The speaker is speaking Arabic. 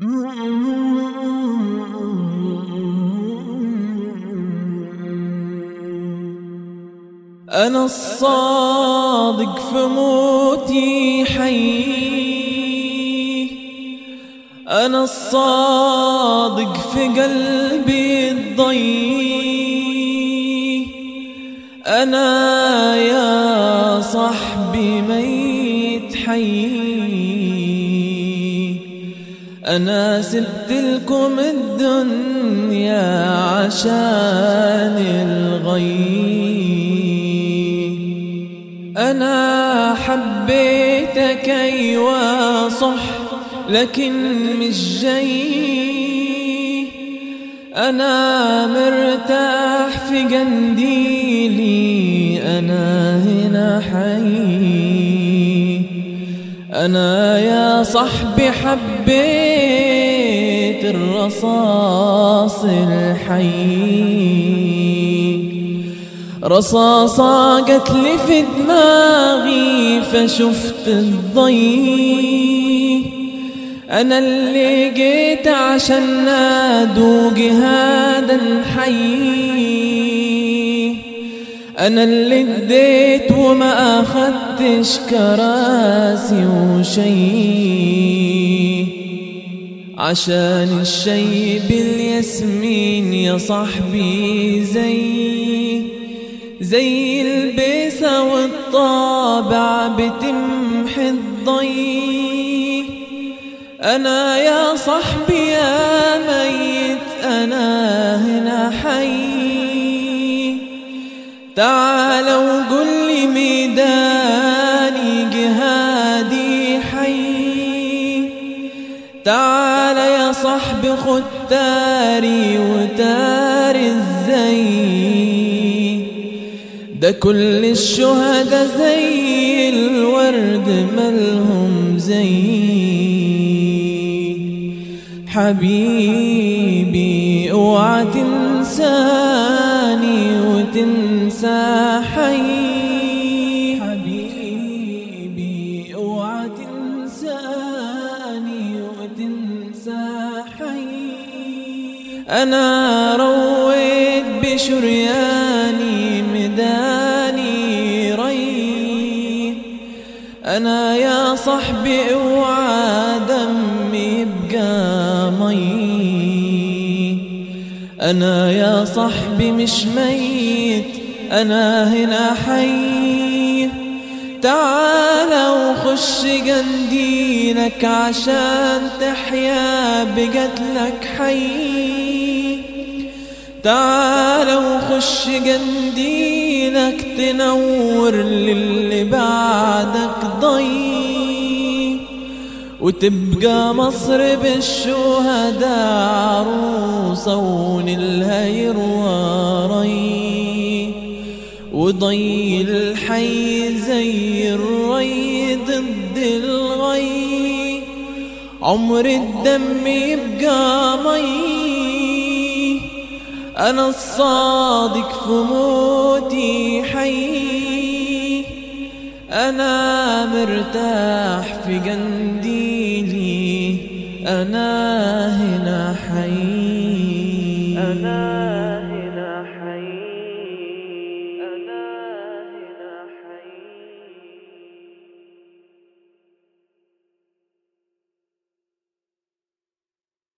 أنا الصادق في موتي حي. أنا الصادق في قلبي الضي. أنا يا صاحبي ميت حي. أنا سبت لكم الدنيا عشان الغي أنا حبيتك أيوة صح لكن مش جاي أنا مرتاح في قنديلي أنا هنا حي. أنا يا صاحبي حبيت الرصاص الحي. رصاصة قتل في دماغي فشفت الضي. أنا اللي جيت عشان أدوق هذا الحي. أنا اللي اديت وما أخدتش كراسي وشي عشان الشي بالياسمين يا صاحبي زي زي البيسة والطابع بتمحي الضي أنا يا صاحبي يا ميت أنا هنا حي. تعال وقل لي ميداني جهادي حي. تعال يا صاحبي خد تاري وتاري الزي. ده كل الشهداء زي الورد ملهم زي. حبيبي اوعى تنساني وتنسى حي حبيبي اوعى تنساني وتنسى حي أنا رويت بشرياني مداني ري أنا يا صاحبي اوعى دمي مي أنا يا صاحبي مش ميت أنا هنا حي. تعال وخش جندينك عشان تحيا بقتلك حي. تعال وخش جندينك تنور للي بعدك ضي. وتبقى مصر بالشهداء عروسة ونلها يرواري وضي الحي زي الري ضد الغي. عمر الدم يبقى مي. أنا الصادق في موتي حي. أنا مرتاح في قنديلي أنا هنا حي. أنا